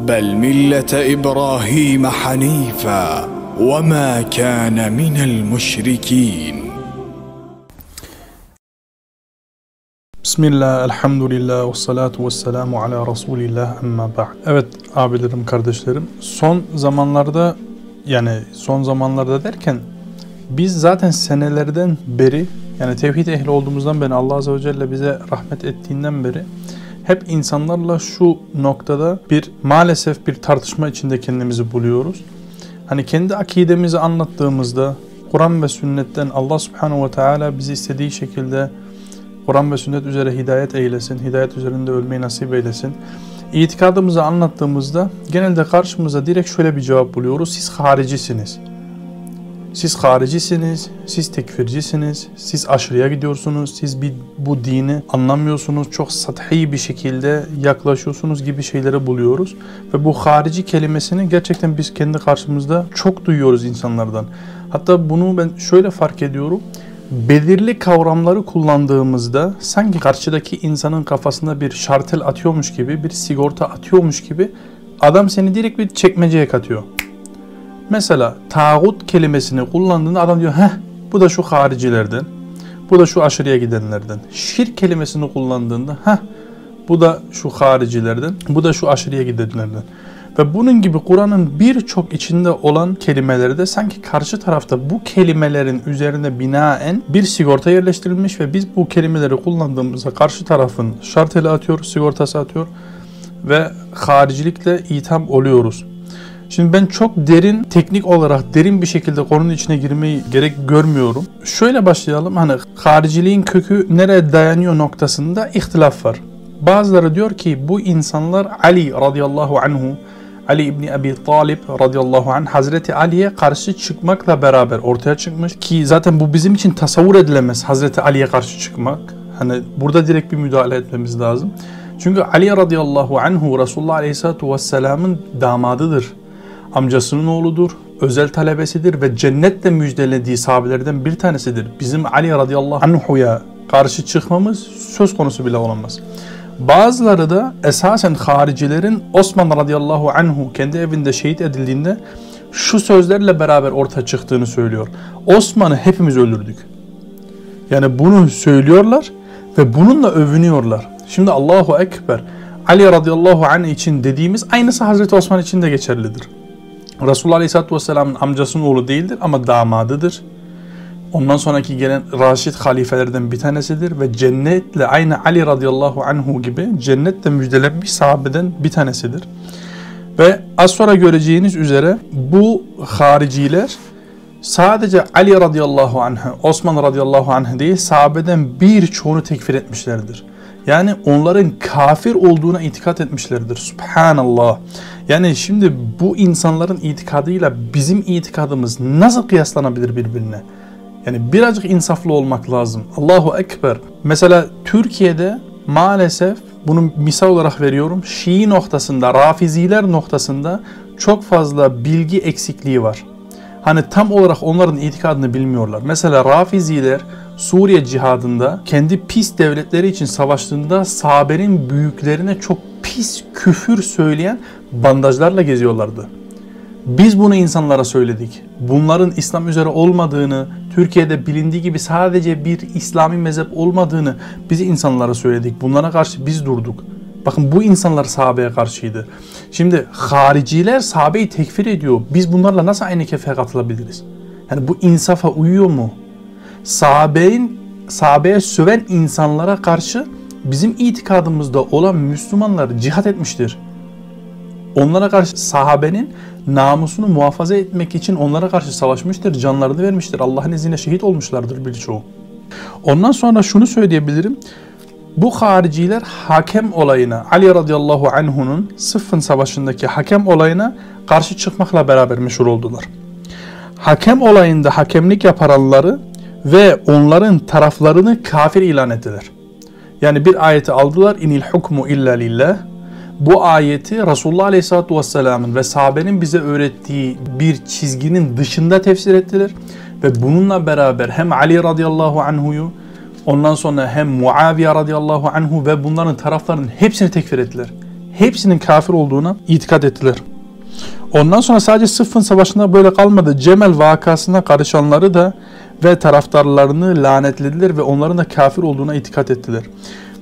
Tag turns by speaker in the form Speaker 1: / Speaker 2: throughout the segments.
Speaker 1: بل مله ابراهيم حنيفا وما كان من المشركين
Speaker 2: Bismillah, elhamdülillah, ve salatu ve selamu ala Resulillah, emma ba'd. Evet abilerim, kardeşlerim, son zamanlarda, yani son zamanlarda derken, biz zaten senelerden beri, yani tevhid ehli olduğumuzdan beri, Allah Azze ve Celle bize rahmet ettiğinden beri, hep insanlarla şu noktada bir maalesef bir tartışma içinde kendimizi buluyoruz. Hani kendi akidemizi anlattığımızda, Kur'an ve sünnetten Allah Subhanahu ve Teala bizi istediği şekilde Kur'an ve sünnet üzere hidayet eylesin, hidayet üzerinde ölmeyi nasip eylesin. İtikadımızı anlattığımızda genelde karşımıza direkt şöyle bir cevap buluyoruz. Siz haricisiniz. Siz haricisiniz, siz tekfircisiniz, siz aşırıya gidiyorsunuz, siz bir, bu dini anlamıyorsunuz, çok sathi bir şekilde yaklaşıyorsunuz gibi şeyleri buluyoruz. Ve bu harici kelimesini gerçekten biz kendi karşımızda çok duyuyoruz insanlardan. Hatta bunu ben şöyle fark ediyorum belirli kavramları kullandığımızda sanki karşıdaki insanın kafasında bir şartel atıyormuş gibi, bir sigorta atıyormuş gibi adam seni direkt bir çekmeceye katıyor. Mesela tağut kelimesini kullandığında adam diyor heh bu da şu haricilerden, bu da şu aşırıya gidenlerden. Şirk kelimesini kullandığında heh bu da şu haricilerden, bu da şu aşırıya gidenlerden. Ve bunun gibi Kur'an'ın birçok içinde olan kelimeleri de sanki karşı tarafta bu kelimelerin üzerine binaen bir sigorta yerleştirilmiş ve biz bu kelimeleri kullandığımızda karşı tarafın şarteli atıyor, sigortası atıyor ve haricilikle itham oluyoruz. Şimdi ben çok derin, teknik olarak derin bir şekilde konunun içine girmeyi gerek görmüyorum. Şöyle başlayalım. Hani hariciliğin kökü nereye dayanıyor noktasında ihtilaf var. Bazıları diyor ki bu insanlar Ali radıyallahu anhu Ali İbni Abi Talib radıyallahu anh Hazreti Ali'ye karşı çıkmakla beraber ortaya çıkmış ki zaten bu bizim için tasavvur edilemez Hazreti Ali'ye karşı çıkmak. Hani burada direkt bir müdahale etmemiz lazım. Çünkü Ali radıyallahu anhu Resulullah aleyhissalatu vesselamın damadıdır. Amcasının oğludur, özel talebesidir ve cennetle müjdelediği sahabelerden bir tanesidir. Bizim Ali radıyallahu anhu'ya karşı çıkmamız söz konusu bile olamaz. Bazıları da esasen haricilerin Osman radıyallahu anhu kendi evinde şehit edildiğinde şu sözlerle beraber ortaya çıktığını söylüyor. Osman'ı hepimiz öldürdük. Yani bunu söylüyorlar ve bununla övünüyorlar. Şimdi Allahu Ekber Ali radıyallahu anh için dediğimiz aynısı Hazreti Osman için de geçerlidir. Resulullah aleyhisselatü vesselamın amcasının oğlu değildir ama damadıdır ondan sonraki gelen Raşid halifelerden bir tanesidir ve cennetle aynı Ali radıyallahu anhu gibi cennetle müjdelenmiş sahabeden bir tanesidir. Ve az sonra göreceğiniz üzere bu hariciler sadece Ali radıyallahu anh, Osman radıyallahu anh değil sahabeden birçoğunu tekfir etmişlerdir. Yani onların kafir olduğuna itikat etmişlerdir. Subhanallah. Yani şimdi bu insanların itikadıyla bizim itikadımız nasıl kıyaslanabilir birbirine? Yani birazcık insaflı olmak lazım. Allahu Ekber. Mesela Türkiye'de maalesef bunu misal olarak veriyorum. Şii noktasında, Rafiziler noktasında çok fazla bilgi eksikliği var. Hani tam olarak onların itikadını bilmiyorlar. Mesela Rafiziler Suriye cihadında kendi pis devletleri için savaştığında sahabenin büyüklerine çok pis küfür söyleyen bandajlarla geziyorlardı. Biz bunu insanlara söyledik. Bunların İslam üzere olmadığını, Türkiye'de bilindiği gibi sadece bir İslami mezhep olmadığını biz insanlara söyledik. Bunlara karşı biz durduk. Bakın bu insanlar sahabeye karşıydı. Şimdi hariciler sahabeyi tekfir ediyor. Biz bunlarla nasıl aynı kefeye katılabiliriz? Yani bu insafa uyuyor mu? Sahabeyin, sahabeye söven insanlara karşı bizim itikadımızda olan Müslümanlar cihat etmiştir. Onlara karşı sahabenin namusunu muhafaza etmek için onlara karşı savaşmıştır, canlarını vermiştir. Allah'ın izniyle şehit olmuşlardır birçoğu. Ondan sonra şunu söyleyebilirim. Bu hariciler hakem olayına, Ali radıyallahu anhu'nun Sıffın savaşındaki hakem olayına karşı çıkmakla beraber meşhur oldular. Hakem olayında hakemlik yaparanları ve onların taraflarını kafir ilan ettiler. Yani bir ayeti aldılar. İnil hukmu illa lillah bu ayeti Resulullah Aleyhisselatü Vesselam'ın ve sahabenin bize öğrettiği bir çizginin dışında tefsir ettiler. Ve bununla beraber hem Ali radıyallahu anhu'yu ondan sonra hem Muaviye radıyallahu anhu ve bunların taraflarının hepsini tekfir ettiler. hepsinin kafir olduğuna itikad ettiler. Ondan sonra sadece Sıffın Savaşı'nda böyle kalmadı. Cemel vakasına karışanları da ve taraftarlarını lanetlediler ve onların da kafir olduğuna itikat ettiler.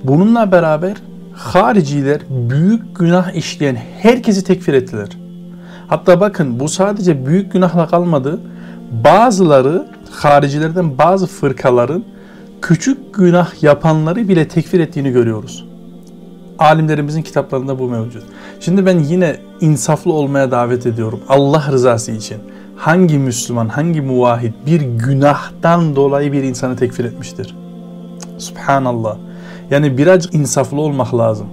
Speaker 2: Bununla beraber hariciler büyük günah işleyen herkesi tekfir ettiler. Hatta bakın bu sadece büyük günahla kalmadı. Bazıları haricilerden bazı fırkaların küçük günah yapanları bile tekfir ettiğini görüyoruz. Alimlerimizin kitaplarında bu mevcut. Şimdi ben yine insaflı olmaya davet ediyorum. Allah rızası için. Hangi Müslüman, hangi muvahhid bir günahtan dolayı bir insanı tekfir etmiştir? Subhanallah. Yani birazcık insaflı olmak lazım.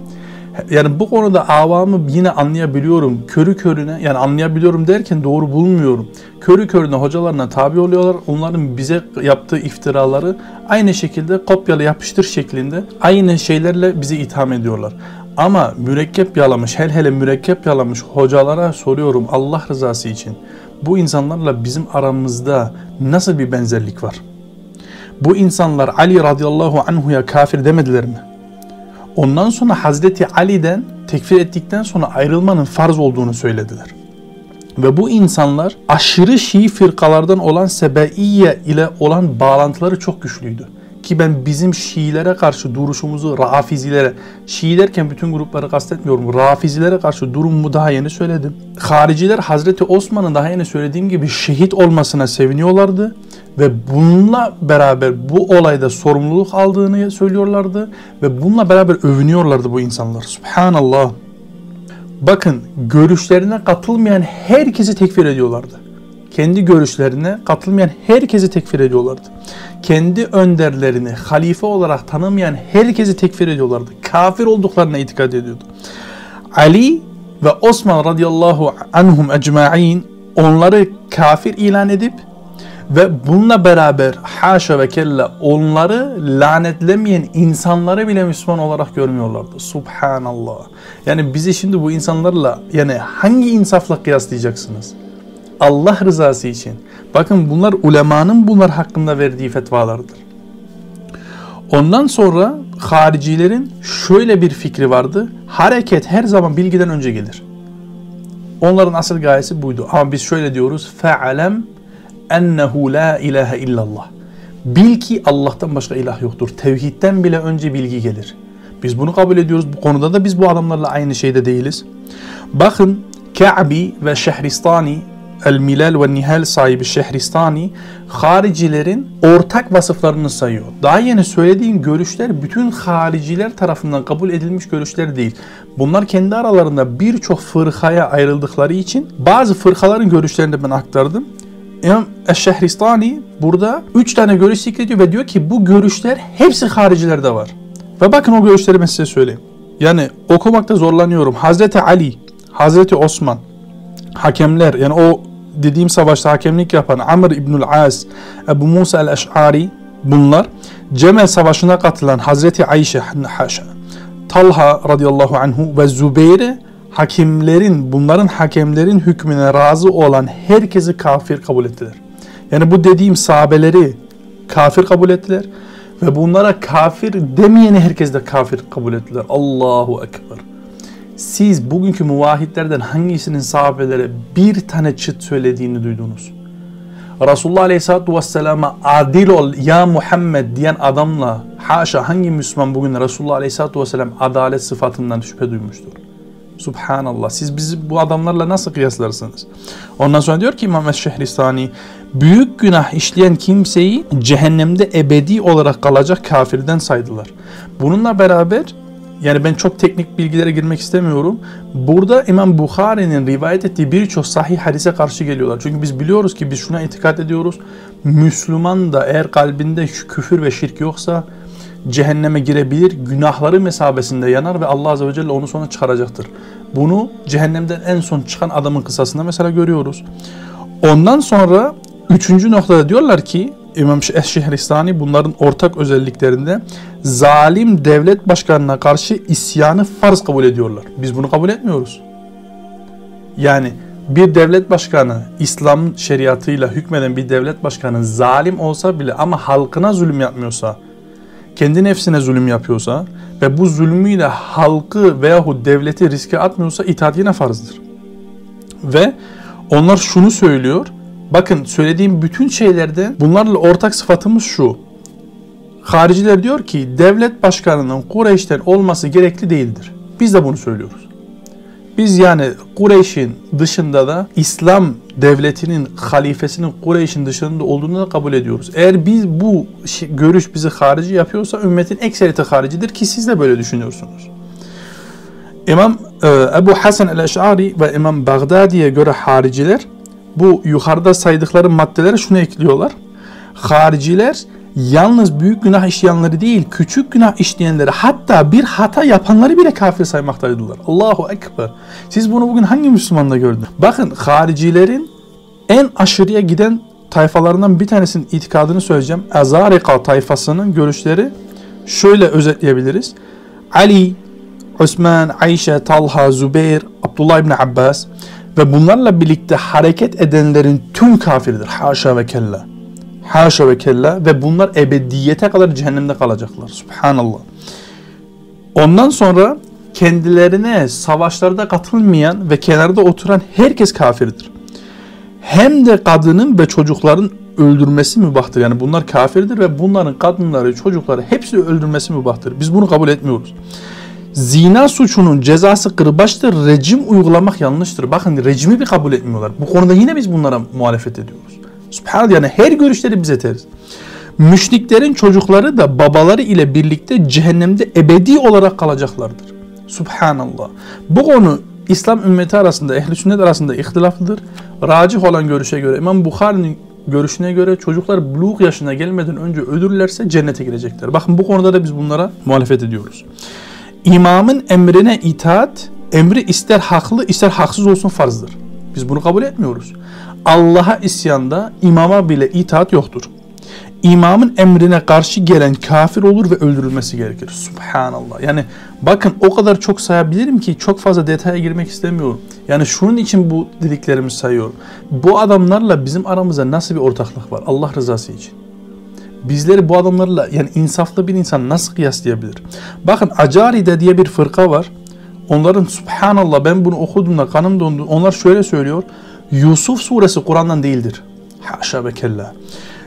Speaker 2: Yani bu konuda avamı yine anlayabiliyorum. Körü körüne yani anlayabiliyorum derken doğru bulmuyorum. Körü körüne hocalarına tabi oluyorlar. Onların bize yaptığı iftiraları aynı şekilde kopyalı yapıştır şeklinde aynı şeylerle bizi itham ediyorlar. Ama mürekkep yalamış, hele hele mürekkep yalamış hocalara soruyorum Allah rızası için. Bu insanlarla bizim aramızda nasıl bir benzerlik var? Bu insanlar Ali radıyallahu anhuya kafir demediler mi? Ondan sonra Hazreti Ali'den tekfir ettikten sonra ayrılmanın farz olduğunu söylediler. Ve bu insanlar aşırı Şii firkalardan olan Sebeiye ile olan bağlantıları çok güçlüydü. Ki ben bizim Şiilere karşı duruşumuzu Rafizilere, Şii derken bütün grupları kastetmiyorum. Rafizilere karşı durumumu daha yeni söyledim. Hariciler Hazreti Osman'ın daha yeni söylediğim gibi şehit olmasına seviniyorlardı. Ve bununla beraber bu olayda sorumluluk aldığını söylüyorlardı. Ve bununla beraber övünüyorlardı bu insanlar. Subhanallah. Bakın görüşlerine katılmayan herkesi tekfir ediyorlardı. Kendi görüşlerine katılmayan herkesi tekfir ediyorlardı. Kendi önderlerini halife olarak tanımayan herkesi tekfir ediyorlardı. Kafir olduklarına itikad ediyordu. Ali ve Osman radıyallahu anhum ecma'in onları kafir ilan edip ve bununla beraber haşa ve kella onları lanetlemeyen insanları bile Müslüman olarak görmüyorlardı. Subhanallah. Yani bizi şimdi bu insanlarla yani hangi insafla kıyaslayacaksınız? Allah rızası için. Bakın bunlar ulemanın bunlar hakkında verdiği fetvalardır. Ondan sonra haricilerin şöyle bir fikri vardı. Hareket her zaman bilgiden önce gelir. Onların asıl gayesi buydu. Ama biz şöyle diyoruz. Fe'alem ennehu la ilahe illallah. Bil ki Allah'tan başka ilah yoktur. Tevhidden bile önce bilgi gelir. Biz bunu kabul ediyoruz. Bu konuda da biz bu adamlarla aynı şeyde değiliz. Bakın Ka'bi ve Şehristani El Milal ve Nihal sahibi Şehristani haricilerin ortak vasıflarını sayıyor. Daha yeni söylediğim görüşler bütün hariciler tarafından kabul edilmiş görüşler değil. Bunlar kendi aralarında birçok fırkaya ayrıldıkları için bazı fırkaların görüşlerini ben aktardım. İmam Şehristani burada üç tane görüş zikrediyor ve diyor ki bu görüşler hepsi haricilerde var. Ve bakın o görüşleri ben size söyleyeyim. Yani okumakta zorlanıyorum. Hazreti Ali, Hazreti Osman, hakemler yani o dediğim savaşta hakemlik yapan Amr İbnül As, Ebu Musa el-Eş'ari bunlar Cemel Savaşı'na katılan Hazreti Ayşe, Talha radıyallahu anhu ve Zübeyir'e hakimlerin, bunların hakemlerin hükmüne razı olan herkesi kafir kabul ettiler. Yani bu dediğim sahabeleri kafir kabul ettiler ve bunlara kafir demeyeni herkes de kafir kabul ettiler. Allahu Ekber. Siz bugünkü muvahhidlerden hangisinin sahabelere bir tane çıt söylediğini duydunuz? Resulullah Aleyhisselatü Vesselam'a adil ol ya Muhammed diyen adamla haşa hangi Müslüman bugün Resulullah Aleyhisselatü Vesselam adalet sıfatından şüphe duymuştur? Subhanallah. Siz bizi bu adamlarla nasıl kıyaslarsınız? Ondan sonra diyor ki İmam Şehristani büyük günah işleyen kimseyi cehennemde ebedi olarak kalacak kafirden saydılar. Bununla beraber yani ben çok teknik bilgilere girmek istemiyorum. Burada İmam Bukhari'nin rivayet ettiği birçok sahih hadise karşı geliyorlar. Çünkü biz biliyoruz ki biz şuna itikat ediyoruz. Müslüman da eğer kalbinde küfür ve şirk yoksa cehenneme girebilir, günahları mesabesinde yanar ve Allah Azze ve Celle onu sonra çıkaracaktır. Bunu cehennemden en son çıkan adamın kısasında mesela görüyoruz. Ondan sonra üçüncü noktada diyorlar ki İmam Şehristani bunların ortak özelliklerinde zalim devlet başkanına karşı isyanı farz kabul ediyorlar. Biz bunu kabul etmiyoruz. Yani bir devlet başkanı İslam şeriatıyla hükmeden bir devlet başkanı zalim olsa bile ama halkına zulüm yapmıyorsa kendi nefsine zulüm yapıyorsa ve bu zulmüyle halkı veyahut devleti riske atmıyorsa itaat yine farzdır. Ve onlar şunu söylüyor. Bakın söylediğim bütün şeylerden bunlarla ortak sıfatımız şu. Hariciler diyor ki devlet başkanının Kureyş'ten olması gerekli değildir. Biz de bunu söylüyoruz. Biz yani Kureyş'in dışında da İslam devletinin halifesinin Kureyş'in dışında olduğunu da kabul ediyoruz. Eğer biz bu görüş bizi harici yapıyorsa ümmetin ekseriyeti haricidir ki siz de böyle düşünüyorsunuz. İmam e, Ebu Hasan el-Eş'ari ve İmam Bagdadi'ye göre hariciler bu yukarıda saydıkları maddelere şunu ekliyorlar. Hariciler yalnız büyük günah işleyenleri değil, küçük günah işleyenleri hatta bir hata yapanları bile kafir saymaktaydılar. Allahu Ekber. Siz bunu bugün hangi Müslümanda gördünüz? Bakın haricilerin en aşırıya giden tayfalarından bir tanesinin itikadını söyleyeceğim. Azarika tayfasının görüşleri şöyle özetleyebiliriz. Ali, Osman, Ayşe, Talha, Zübeyir, Abdullah İbni Abbas ve bunlarla birlikte hareket edenlerin tüm kafirdir. Haşa ve kella. Haşa ve kella ve bunlar ebediyete kadar cehennemde kalacaklar. Subhanallah. Ondan sonra kendilerine savaşlarda katılmayan ve kenarda oturan herkes kafirdir. Hem de kadının ve çocukların öldürmesi mübahtır. Yani bunlar kafirdir ve bunların kadınları, çocukları hepsi öldürmesi mübahtır. Biz bunu kabul etmiyoruz. Zina suçunun cezası kırbaçtır. Rejim uygulamak yanlıştır. Bakın rejimi bir kabul etmiyorlar. Bu konuda yine biz bunlara muhalefet ediyoruz. Subhanallah yani her görüşleri bize ters. Müşriklerin çocukları da babaları ile birlikte cehennemde ebedi olarak kalacaklardır. Subhanallah. Bu konu İslam ümmeti arasında, ehli sünnet arasında ihtilaflıdır. Racih olan görüşe göre, İmam Bukhari'nin görüşüne göre çocuklar buluk yaşına gelmeden önce ölürlerse cennete girecekler. Bakın bu konuda da biz bunlara muhalefet ediyoruz. İmamın emrine itaat, emri ister haklı ister haksız olsun farzdır. Biz bunu kabul etmiyoruz. Allah'a isyanda imama bile itaat yoktur. İmamın emrine karşı gelen kafir olur ve öldürülmesi gerekir. Subhanallah. Yani bakın o kadar çok sayabilirim ki çok fazla detaya girmek istemiyorum. Yani şunun için bu dediklerimi sayıyorum. Bu adamlarla bizim aramızda nasıl bir ortaklık var Allah rızası için? Bizleri bu adamlarla yani insaflı bir insan nasıl kıyaslayabilir? Bakın Acari'de diye bir fırka var. Onların subhanallah ben bunu okuduğumda kanım dondu. Onlar şöyle söylüyor. Yusuf suresi Kur'an'dan değildir. Haşa ve kella.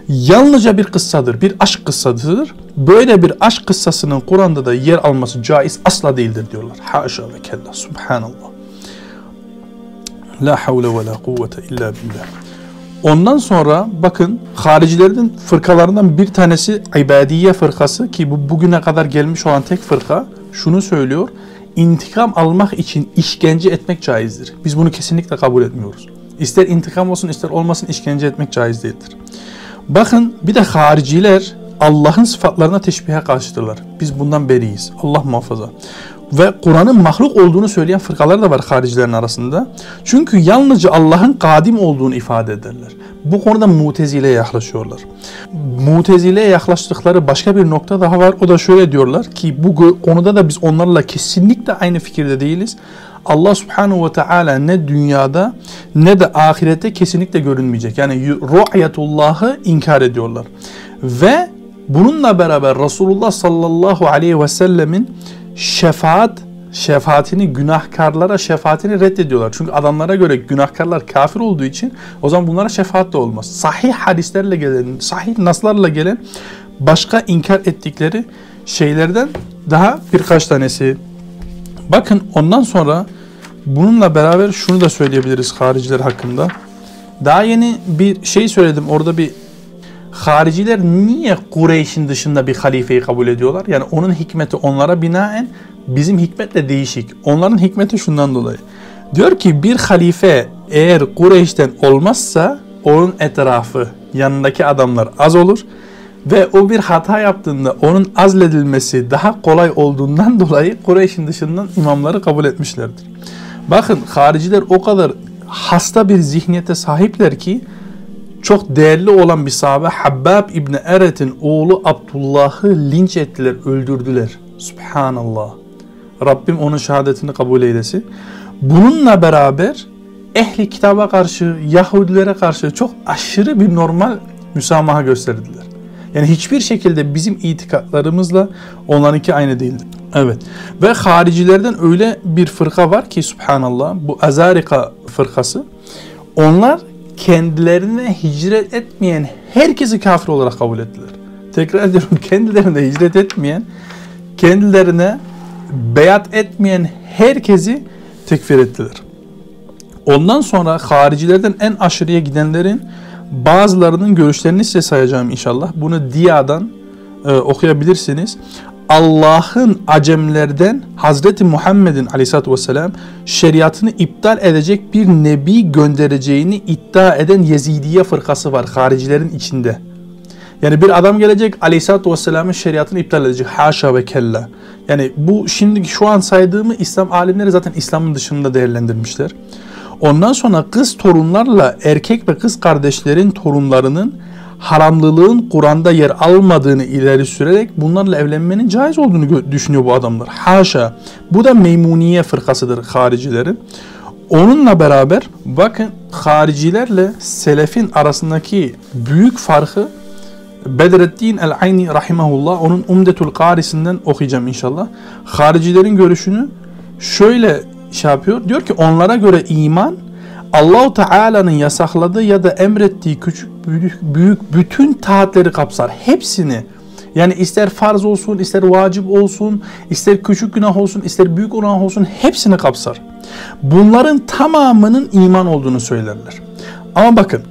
Speaker 2: Yalnızca bir kıssadır, bir aşk kıssasıdır. Böyle bir aşk kıssasının Kur'an'da da yer alması caiz asla değildir diyorlar. Haşa ve kella. Subhanallah. La havle ve la kuvvete illa billah. Ondan sonra bakın haricilerin fırkalarından bir tanesi İbadiye fırkası ki bu bugüne kadar gelmiş olan tek fırka şunu söylüyor. İntikam almak için işkence etmek caizdir. Biz bunu kesinlikle kabul etmiyoruz. İster intikam olsun ister olmasın işkence etmek caiz değildir. Bakın bir de hariciler Allah'ın sıfatlarına teşbihe karşıdırlar. Biz bundan beriyiz. Allah muhafaza. Ve Kur'an'ın mahluk olduğunu söyleyen fırkalar da var haricilerin arasında. Çünkü yalnızca Allah'ın kadim olduğunu ifade ederler. Bu konuda mutezile'ye yaklaşıyorlar. Mutezile'ye yaklaştıkları başka bir nokta daha var. O da şöyle diyorlar ki bu konuda da biz onlarla kesinlikle aynı fikirde değiliz. Allah subhanahu ve teala ne dünyada ne de ahirette kesinlikle görünmeyecek. Yani ru'yetullahı inkar ediyorlar. Ve bununla beraber Resulullah sallallahu aleyhi ve sellemin şefaat şefaatini günahkarlara şefaatini reddediyorlar. Çünkü adamlara göre günahkarlar kafir olduğu için o zaman bunlara şefaat de olmaz. Sahih hadislerle gelen, sahih naslarla gelen başka inkar ettikleri şeylerden daha birkaç tanesi. Bakın ondan sonra bununla beraber şunu da söyleyebiliriz hariciler hakkında. Daha yeni bir şey söyledim. Orada bir hariciler niye Kureyş'in dışında bir halifeyi kabul ediyorlar? Yani onun hikmeti onlara binaen bizim hikmetle değişik. Onların hikmeti şundan dolayı. Diyor ki bir halife eğer Kureyş'ten olmazsa onun etrafı, yanındaki adamlar az olur ve o bir hata yaptığında onun azledilmesi daha kolay olduğundan dolayı Kureyş'in dışından imamları kabul etmişlerdir. Bakın hariciler o kadar hasta bir zihniyete sahipler ki çok değerli olan bir sahabe Habbab İbni Eret'in oğlu Abdullah'ı linç ettiler, öldürdüler. Subhanallah. Rabbim onun şehadetini kabul eylesin. Bununla beraber ehli kitaba karşı, Yahudilere karşı çok aşırı bir normal müsamaha gösterdiler. Yani hiçbir şekilde bizim itikatlarımızla onlarınki aynı değildir. Evet. Ve haricilerden öyle bir fırka var ki subhanallah bu Azarika fırkası. Onlar kendilerine hicret etmeyen herkesi kafir olarak kabul ettiler. Tekrar ediyorum kendilerine hicret etmeyen, kendilerine beyat etmeyen herkesi tekfir ettiler. Ondan sonra haricilerden en aşırıya gidenlerin bazılarının görüşlerini size sayacağım inşallah. Bunu Diya'dan e, okuyabilirsiniz. Allah'ın acemlerden Hazreti Muhammed'in aleyhissalatü vesselam şeriatını iptal edecek bir nebi göndereceğini iddia eden Yezidiye fırkası var haricilerin içinde. Yani bir adam gelecek aleyhissalatü vesselamın şeriatını iptal edecek. Haşa ve kella. Yani bu şimdi şu an saydığımı İslam alimleri zaten İslam'ın dışında değerlendirmişler. Ondan sonra kız torunlarla erkek ve kız kardeşlerin torunlarının haramlılığın Kur'an'da yer almadığını ileri sürerek bunlarla evlenmenin caiz olduğunu düşünüyor bu adamlar. Haşa. Bu da Meymuniye fırkasıdır haricilerin. Onunla beraber bakın haricilerle selefin arasındaki büyük farkı Bedreddin el-Ayni rahimahullah onun Umdetul Karisinden okuyacağım inşallah. Haricilerin görüşünü şöyle şey yapıyor. Diyor ki onlara göre iman Allahu Teala'nın yasakladığı ya da emrettiği küçük büyük, büyük bütün taatleri kapsar. Hepsini. Yani ister farz olsun, ister vacip olsun, ister küçük günah olsun, ister büyük günah olsun hepsini kapsar. Bunların tamamının iman olduğunu söylerler. Ama bakın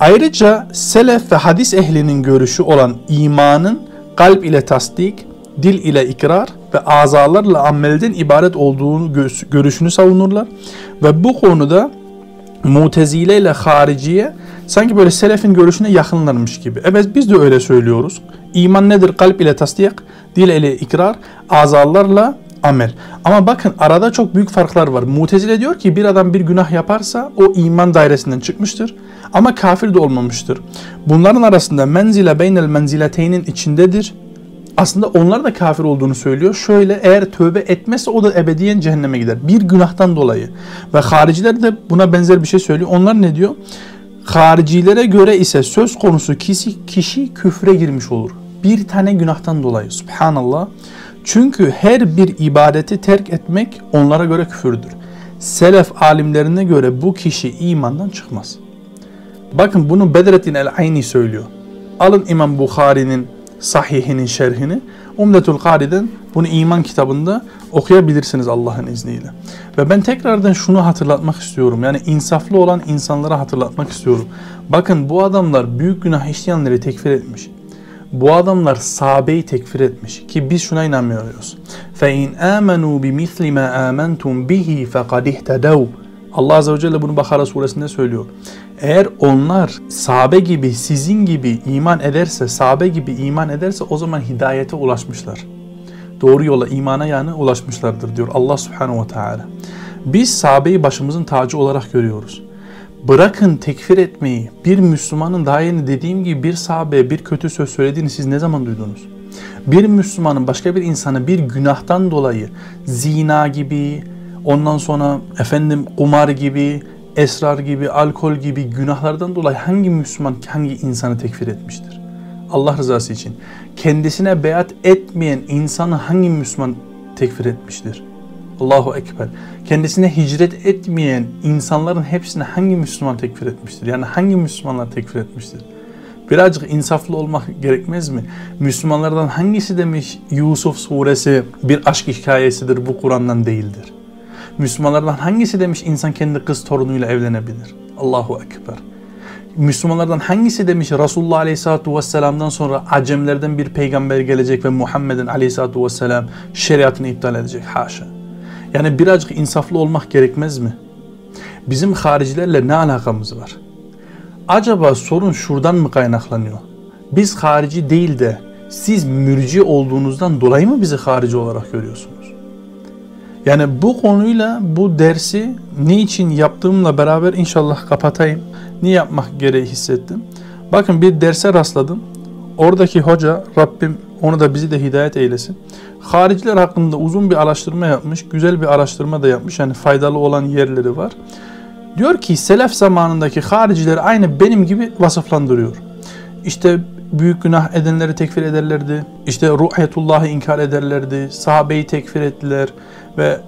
Speaker 2: ayrıca selef ve hadis ehlinin görüşü olan imanın kalp ile tasdik, dil ile ikrar ve azalarla amelden ibaret olduğunu görüşünü savunurlar. Ve bu konuda Mutezile ile hariciye sanki böyle selefin görüşüne yakınlarmış gibi. Evet biz de öyle söylüyoruz. İman nedir? Kalp ile tasdik, dil ile ikrar, azalarla amel. Ama bakın arada çok büyük farklar var. Mutezile diyor ki bir adam bir günah yaparsa o iman dairesinden çıkmıştır. Ama kafir de olmamıştır. Bunların arasında menzile beynel menzileteynin içindedir aslında onlar da kafir olduğunu söylüyor. Şöyle eğer tövbe etmezse o da ebediyen cehenneme gider. Bir günahtan dolayı. Ve hariciler de buna benzer bir şey söylüyor. Onlar ne diyor? Haricilere göre ise söz konusu kişi, kişi küfre girmiş olur. Bir tane günahtan dolayı. Subhanallah. Çünkü her bir ibadeti terk etmek onlara göre küfürdür. Selef alimlerine göre bu kişi imandan çıkmaz. Bakın bunu Bedrettin el-Ayni söylüyor. Alın İmam Bukhari'nin sahihinin şerhini Umdetul Kari'den bunu iman kitabında okuyabilirsiniz Allah'ın izniyle. Ve ben tekrardan şunu hatırlatmak istiyorum. Yani insaflı olan insanlara hatırlatmak istiyorum. Bakın bu adamlar büyük günah işleyenleri tekfir etmiş. Bu adamlar sahabeyi tekfir etmiş ki biz şuna inanmıyoruz. فَاِنْ آمَنُوا بِمِثْلِ مَا آمَنْتُمْ بِهِ فَقَدْ اِهْتَدَوْا Allah Azze ve Celle bunu Bakara suresinde söylüyor. Eğer onlar sahabe gibi, sizin gibi iman ederse, sahabe gibi iman ederse o zaman hidayete ulaşmışlar. Doğru yola, imana yani ulaşmışlardır diyor Allah Subhanahu ve Teala. Biz sahabeyi başımızın tacı olarak görüyoruz. Bırakın tekfir etmeyi. Bir Müslümanın daha yeni dediğim gibi bir sahabeye bir kötü söz söylediğini siz ne zaman duydunuz? Bir Müslümanın başka bir insana bir günahtan dolayı zina gibi, ondan sonra efendim kumar gibi, esrar gibi, alkol gibi günahlardan dolayı hangi Müslüman, hangi insanı tekfir etmiştir? Allah rızası için. Kendisine beyat etmeyen insanı hangi Müslüman tekfir etmiştir? Allahu Ekber. Kendisine hicret etmeyen insanların hepsini hangi Müslüman tekfir etmiştir? Yani hangi Müslümanlar tekfir etmiştir? Birazcık insaflı olmak gerekmez mi? Müslümanlardan hangisi demiş Yusuf suresi bir aşk hikayesidir bu Kur'an'dan değildir? Müslümanlardan hangisi demiş insan kendi kız torunuyla evlenebilir? Allahu Ekber. Müslümanlardan hangisi demiş Resulullah Aleyhisselatü Vesselam'dan sonra Acemlerden bir peygamber gelecek ve Muhammed'in Aleyhisselatü Vesselam şeriatını iptal edecek? Haşa. Yani birazcık insaflı olmak gerekmez mi? Bizim haricilerle ne alakamız var? Acaba sorun şuradan mı kaynaklanıyor? Biz harici değil de siz mürci olduğunuzdan dolayı mı bizi harici olarak görüyorsunuz? Yani bu konuyla bu dersi niçin yaptığımla beraber inşallah kapatayım. Niye yapmak gereği hissettim? Bakın bir derse rastladım. Oradaki hoca Rabbim onu da bizi de hidayet eylesin. Hariciler hakkında uzun bir araştırma yapmış. Güzel bir araştırma da yapmış. Yani faydalı olan yerleri var. Diyor ki selef zamanındaki haricileri aynı benim gibi vasıflandırıyor. İşte büyük günah edenleri tekfir ederlerdi. İşte ruhiyetullahı inkar ederlerdi. Sahabeyi tekfir ettiler ve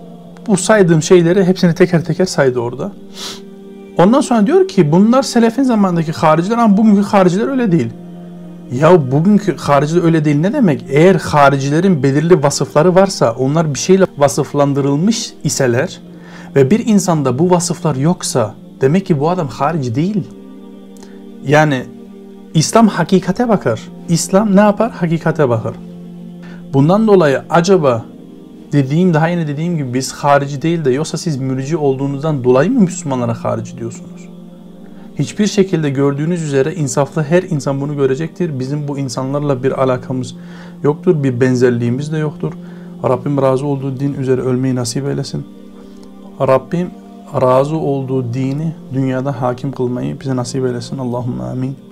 Speaker 2: bu saydığım şeyleri hepsini teker teker saydı orada. Ondan sonra diyor ki bunlar selefin zamandaki hariciler ama bugünkü hariciler öyle değil. Ya bugünkü hariciler öyle değil ne demek? Eğer haricilerin belirli vasıfları varsa, onlar bir şeyle vasıflandırılmış iseler ve bir insanda bu vasıflar yoksa demek ki bu adam harici değil. Yani İslam hakikate bakar. İslam ne yapar? Hakikate bakar. Bundan dolayı acaba dediğim daha yeni dediğim gibi biz harici değil de yoksa siz mürci olduğunuzdan dolayı mı Müslümanlara harici diyorsunuz? Hiçbir şekilde gördüğünüz üzere insaflı her insan bunu görecektir. Bizim bu insanlarla bir alakamız yoktur, bir benzerliğimiz de yoktur. Rabbim razı olduğu din üzere ölmeyi nasip eylesin. Rabbim razı olduğu dini dünyada hakim kılmayı bize nasip eylesin. Allahümme amin.